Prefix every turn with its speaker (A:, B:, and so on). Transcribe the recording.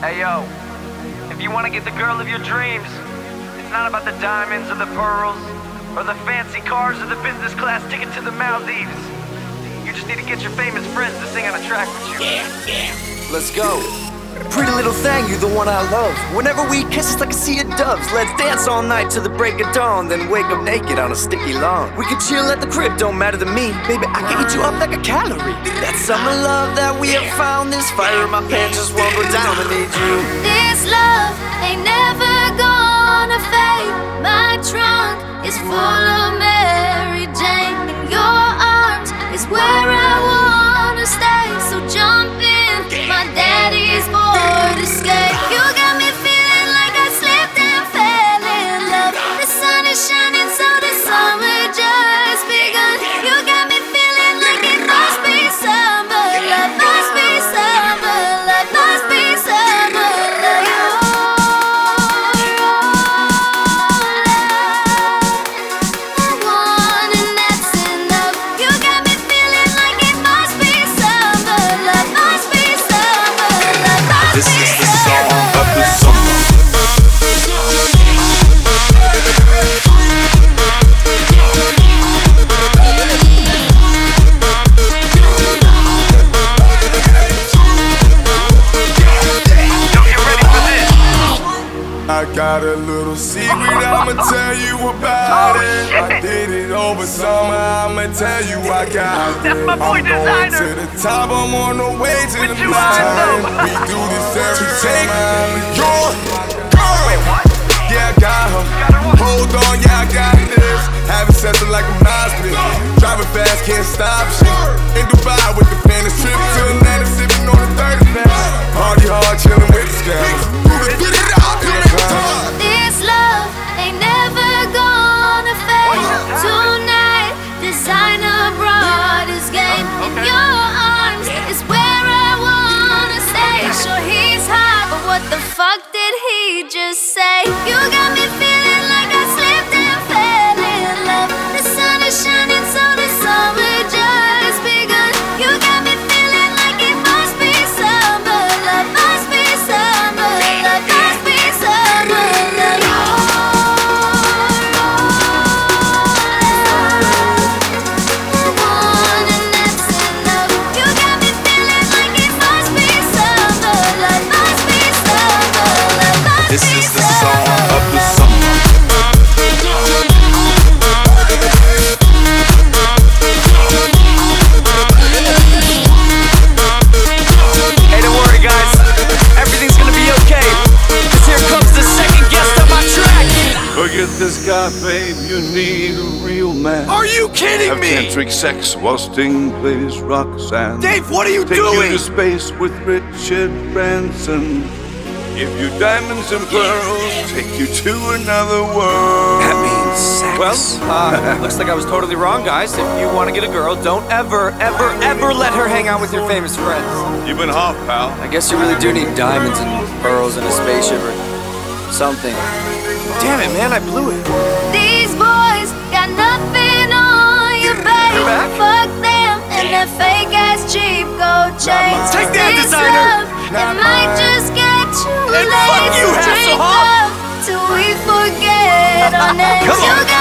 A: Hey yo, if you want to get the girl of your dreams, it's not about the diamonds or the pearls, or the fancy cars or the business class ticket to the Maldives. You just need to get your famous friends to sing on a track with you.
B: Let's go. Pretty little thing, you the one I love. Whenever we kiss, it's like a sea of doves. Let's dance all night till the break of dawn, then wake up naked on a sticky lawn. We can chill at the crib, don't matter to me. Baby, I can eat you up like a calorie. That summer love that we have found, this fire in my pants just won't go down. I need you.
C: This love ain't never gonna fade. My trunk is full I got
D: a little secret, I'ma tell you about it. I did it over summer, I'ma tell you I got it.
A: My boy
D: I'm going to the top, I'm on the way to the top. We do this every time. Your girl. Yeah, I got her. Hold on, yeah, I got this. Having sex like a hospital. Driving fast, can't stop shit. In Dubai with the trip
C: just say? You got me
E: this guy, babe. You need a real man.
B: Are you kidding
E: Have
B: me?
E: tantric sex while Sting plays Roxanne.
B: Dave, what are you
E: Take
B: doing?
E: you to space with Richard Branson. Give you diamonds and pearls. Take you to another world.
B: That means sex. Well, uh, looks like I was totally wrong, guys. If you want to get a girl, don't ever, ever, ever let her hang out with your famous friends.
E: You've been half, pal.
B: I guess you really do need diamonds and pearls and a spaceship or something. Damn it, man, I blew it.
C: These boys got nothing on you, babe.
B: You're back?
C: Fuck them and their fake ass cheap gold chains.
B: Take that,
C: This
B: designer.
C: Love, it might just get
B: And
C: late.
B: fuck you, Hasselhoff.
C: till we forget our names.
B: Come on.